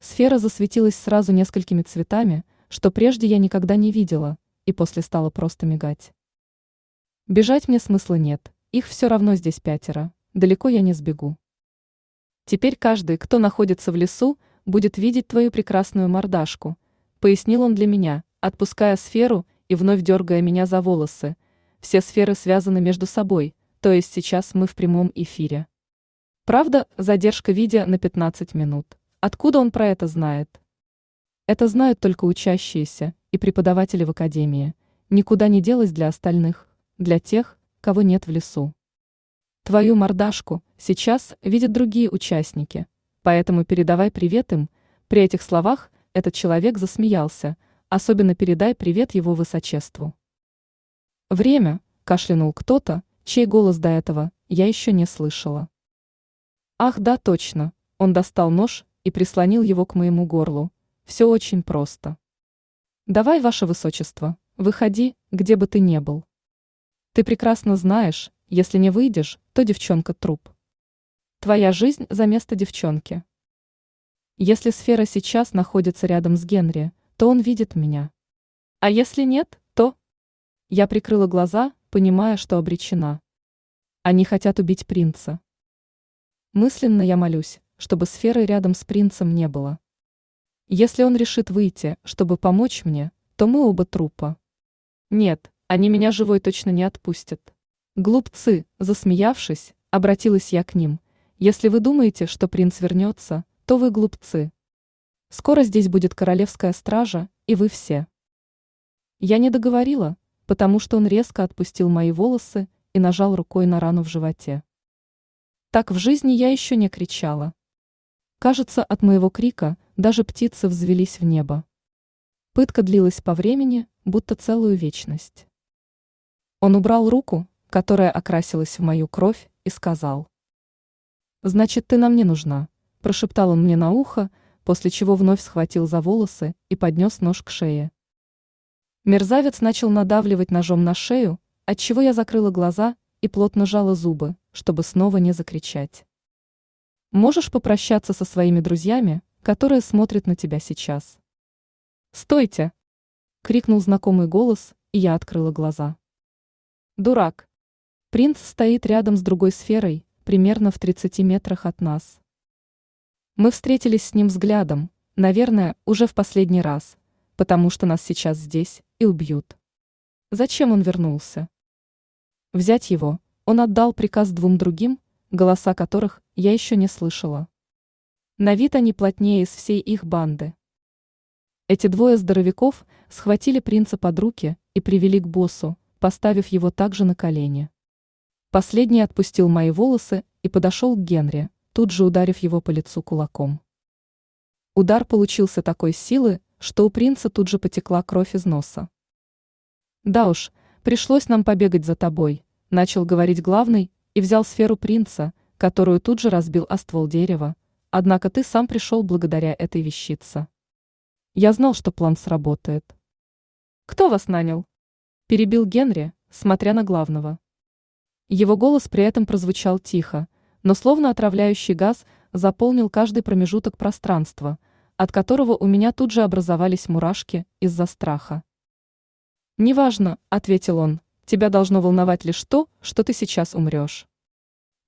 Сфера засветилась сразу несколькими цветами, что прежде я никогда не видела, и после стала просто мигать. Бежать мне смысла нет, их все равно здесь пятеро, далеко я не сбегу. Теперь каждый, кто находится в лесу, будет видеть твою прекрасную мордашку, пояснил он для меня, отпуская сферу и вновь дергая меня за волосы. Все сферы связаны между собой, то есть сейчас мы в прямом эфире. Правда, задержка видео на 15 минут. Откуда он про это знает? Это знают только учащиеся и преподаватели в академии. Никуда не делось для остальных, для тех, кого нет в лесу. Твою мордашку сейчас видят другие участники, поэтому передавай привет им. При этих словах этот человек засмеялся, особенно передай привет его высочеству. Время, кашлянул кто-то, чей голос до этого я еще не слышала. Ах да, точно, он достал нож и прислонил его к моему горлу. Все очень просто. Давай, ваше высочество, выходи, где бы ты ни был. Ты прекрасно знаешь, если не выйдешь, то девчонка труп. Твоя жизнь за место девчонки. Если сфера сейчас находится рядом с Генри, то он видит меня. А если нет, то... Я прикрыла глаза, понимая, что обречена. Они хотят убить принца. Мысленно я молюсь, чтобы сферы рядом с принцем не было. Если он решит выйти, чтобы помочь мне, то мы оба трупа. Нет, они меня живой точно не отпустят. Глупцы, засмеявшись, обратилась я к ним. Если вы думаете, что принц вернется, то вы глупцы. Скоро здесь будет королевская стража, и вы все. Я не договорила, потому что он резко отпустил мои волосы и нажал рукой на рану в животе. Так в жизни я еще не кричала. Кажется, от моего крика даже птицы взвелись в небо. Пытка длилась по времени, будто целую вечность. Он убрал руку, которая окрасилась в мою кровь, и сказал. «Значит, ты нам не нужна», – прошептал он мне на ухо, после чего вновь схватил за волосы и поднес нож к шее. Мерзавец начал надавливать ножом на шею, отчего я закрыла глаза и плотно жала зубы, чтобы снова не закричать. Можешь попрощаться со своими друзьями, которые смотрят на тебя сейчас. «Стойте!» — крикнул знакомый голос, и я открыла глаза. «Дурак!» Принц стоит рядом с другой сферой, примерно в 30 метрах от нас. Мы встретились с ним взглядом, наверное, уже в последний раз, потому что нас сейчас здесь и убьют. Зачем он вернулся? Взять его, он отдал приказ двум другим, голоса которых я еще не слышала. На вид они плотнее из всей их банды. Эти двое здоровяков схватили принца под руки и привели к боссу, поставив его также на колени. Последний отпустил мои волосы и подошел к Генри, тут же ударив его по лицу кулаком. Удар получился такой силы, что у принца тут же потекла кровь из носа. «Да уж, пришлось нам побегать за тобой», – начал говорить главный и взял сферу принца, которую тут же разбил о ствол дерева, однако ты сам пришел благодаря этой вещице. Я знал, что план сработает. «Кто вас нанял?» – перебил Генри, смотря на главного. Его голос при этом прозвучал тихо, но словно отравляющий газ заполнил каждый промежуток пространства, от которого у меня тут же образовались мурашки из-за страха. «Неважно», – ответил он, – «тебя должно волновать лишь то, что ты сейчас умрешь.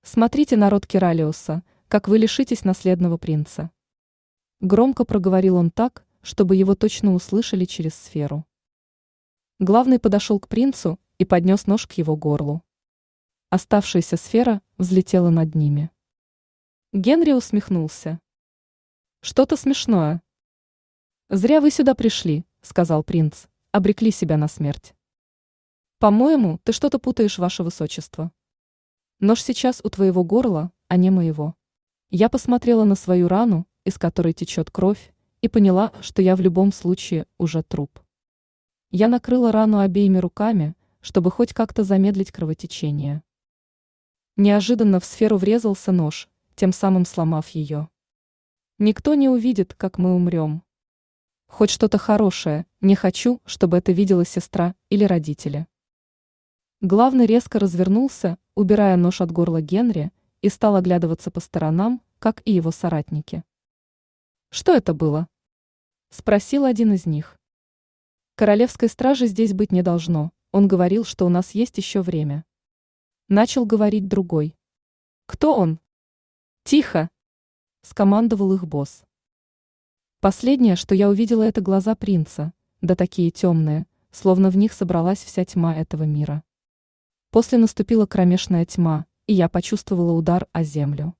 Смотрите, народ Киралиуса, как вы лишитесь наследного принца». Громко проговорил он так, чтобы его точно услышали через сферу. Главный подошел к принцу и поднес нож к его горлу. Оставшаяся сфера взлетела над ними. Генри усмехнулся. Что-то смешное. Зря вы сюда пришли, сказал принц, обрекли себя на смерть. По-моему, ты что-то путаешь, ваше высочество. Нож сейчас у твоего горла, а не моего. Я посмотрела на свою рану, из которой течет кровь, и поняла, что я в любом случае уже труп. Я накрыла рану обеими руками, чтобы хоть как-то замедлить кровотечение. Неожиданно в сферу врезался нож, тем самым сломав ее. Никто не увидит, как мы умрем. Хоть что-то хорошее, не хочу, чтобы это видела сестра или родители. Главный резко развернулся, убирая нож от горла Генри, и стал оглядываться по сторонам, как и его соратники. Что это было? Спросил один из них. Королевской стражи здесь быть не должно, он говорил, что у нас есть еще время. Начал говорить другой. Кто он? Тихо! Скомандовал их босс. Последнее, что я увидела, это глаза принца, да такие темные, словно в них собралась вся тьма этого мира. После наступила кромешная тьма, и я почувствовала удар о землю.